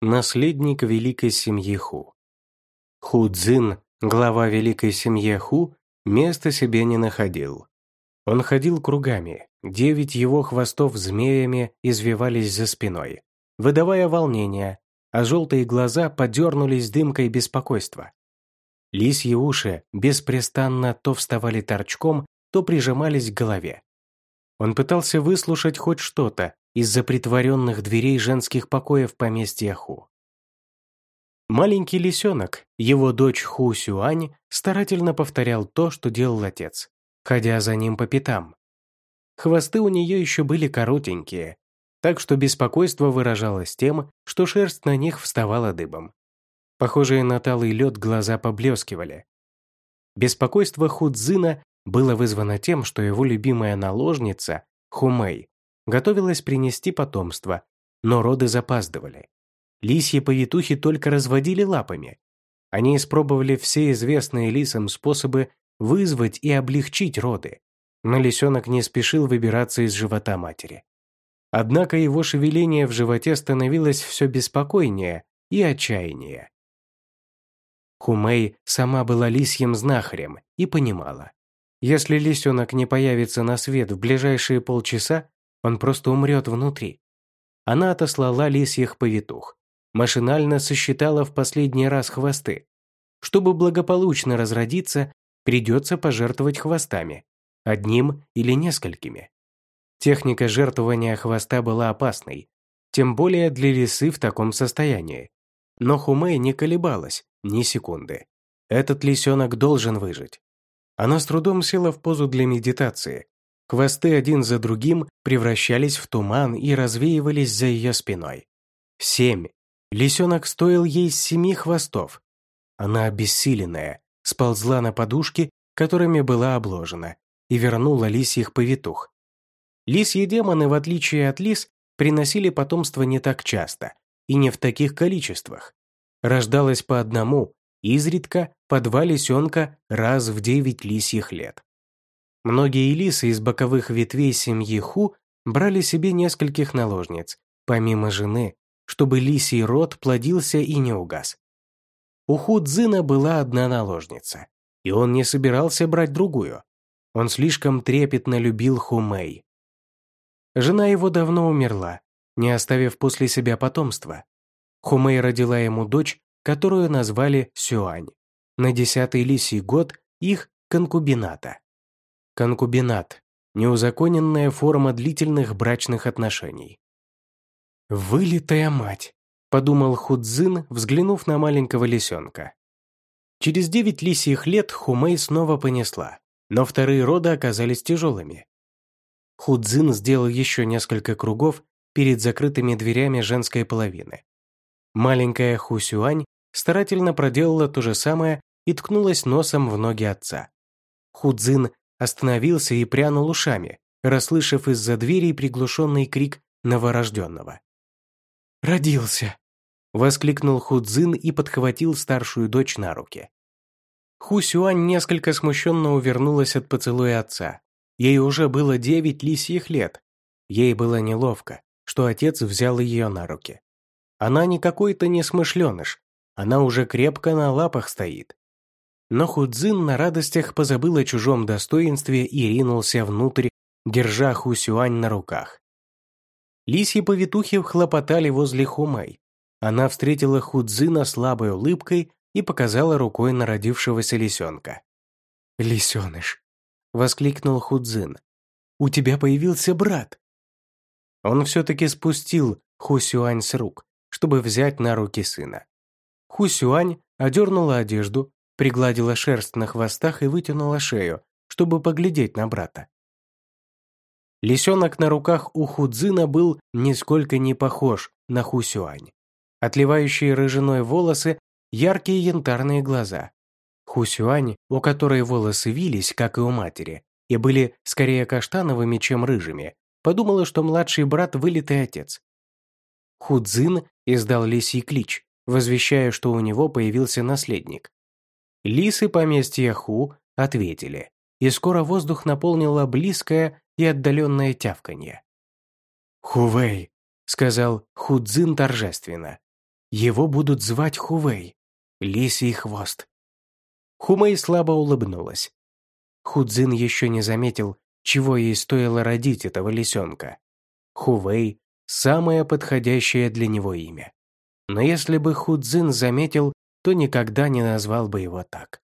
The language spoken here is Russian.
наследник великой семьи Ху. Ху Цзин, глава великой семьи Ху, места себе не находил. Он ходил кругами, девять его хвостов змеями извивались за спиной, выдавая волнение, а желтые глаза подернулись дымкой беспокойства. Лисьи уши беспрестанно то вставали торчком, то прижимались к голове. Он пытался выслушать хоть что-то из-за притворенных дверей женских покоев поместья Ху. Маленький лисенок, его дочь Ху Сюань, старательно повторял то, что делал отец, ходя за ним по пятам. Хвосты у нее еще были коротенькие, так что беспокойство выражалось тем, что шерсть на них вставала дыбом. Похожие на талый лед глаза поблескивали. Беспокойство Худзина было вызвано тем, что его любимая наложница, Хумей, готовилась принести потомство, но роды запаздывали. Лисьи повитухи только разводили лапами. Они испробовали все известные лисам способы вызвать и облегчить роды, но лисенок не спешил выбираться из живота матери. Однако его шевеление в животе становилось все беспокойнее и отчаяннее. Хумей сама была лисьим знахарем и понимала. Если лисенок не появится на свет в ближайшие полчаса, он просто умрет внутри. Она отослала лисьих повитух, машинально сосчитала в последний раз хвосты. Чтобы благополучно разродиться, придется пожертвовать хвостами, одним или несколькими. Техника жертвования хвоста была опасной, тем более для лисы в таком состоянии. Но Хумей не колебалась ни секунды. Этот лисенок должен выжить. Она с трудом села в позу для медитации. Хвосты один за другим превращались в туман и развеивались за ее спиной. Семь. Лисенок стоил ей семи хвостов. Она обессиленная, сползла на подушки, которыми была обложена, и вернула лисьих повитух. Лисьи демоны, в отличие от лис, приносили потомство не так часто и не в таких количествах. Рождалось по одному, изредка по два лисенка раз в девять лисьих лет. Многие лисы из боковых ветвей семьи Ху брали себе нескольких наложниц, помимо жены, чтобы лисий род плодился и не угас. У Ху Цзина была одна наложница, и он не собирался брать другую. Он слишком трепетно любил Хумей. Жена его давно умерла, не оставив после себя потомства. Хумей родила ему дочь, которую назвали Сюань. На десятый лисий год их конкубината. Конкубинат – неузаконенная форма длительных брачных отношений. «Вылитая мать», – подумал Худзин, взглянув на маленького лисенка. Через девять лисьих лет Хумей снова понесла, но вторые роды оказались тяжелыми. Худзин сделал еще несколько кругов перед закрытыми дверями женской половины. Маленькая Хусюань старательно проделала то же самое и ткнулась носом в ноги отца. Худзин остановился и прянул ушами, расслышав из-за двери приглушенный крик новорожденного. «Родился!» – воскликнул Худзин и подхватил старшую дочь на руки. Хусюань несколько смущенно увернулась от поцелуя отца. Ей уже было девять лисьих лет. Ей было неловко, что отец взял ее на руки. Она не какой-то несмышленыш, она уже крепко на лапах стоит. Но Худзин на радостях позабыл о чужом достоинстве и ринулся внутрь, держа Хусюань на руках. Лисьи повитухи хлопотали возле Хумай. Она встретила Худзина слабой улыбкой и показала рукой на родившегося лисенка. «Лисеныш!» — воскликнул Худзин. «У тебя появился брат!» Он все-таки спустил Хусюань с рук, чтобы взять на руки сына. Хусюань одернула одежду, пригладила шерсть на хвостах и вытянула шею, чтобы поглядеть на брата. Лисенок на руках у Худзина был нисколько не похож на Хусюань. Отливающие рыжиной волосы, яркие янтарные глаза. Хусюань, у которой волосы вились, как и у матери, и были скорее каштановыми, чем рыжими, подумала, что младший брат – вылитый отец. Худзин издал лисий клич, возвещая, что у него появился наследник. Лисы поместья Ху ответили, и скоро воздух наполнило близкое и отдаленное тявканье. «Хувей», — сказал Худзин торжественно. Его будут звать Хувей, лисий хвост. Хумей слабо улыбнулась. Худзин еще не заметил, чего ей стоило родить этого лисенка. Хувей – самое подходящее для него имя. Но если бы Худзин заметил, то никогда не назвал бы его так.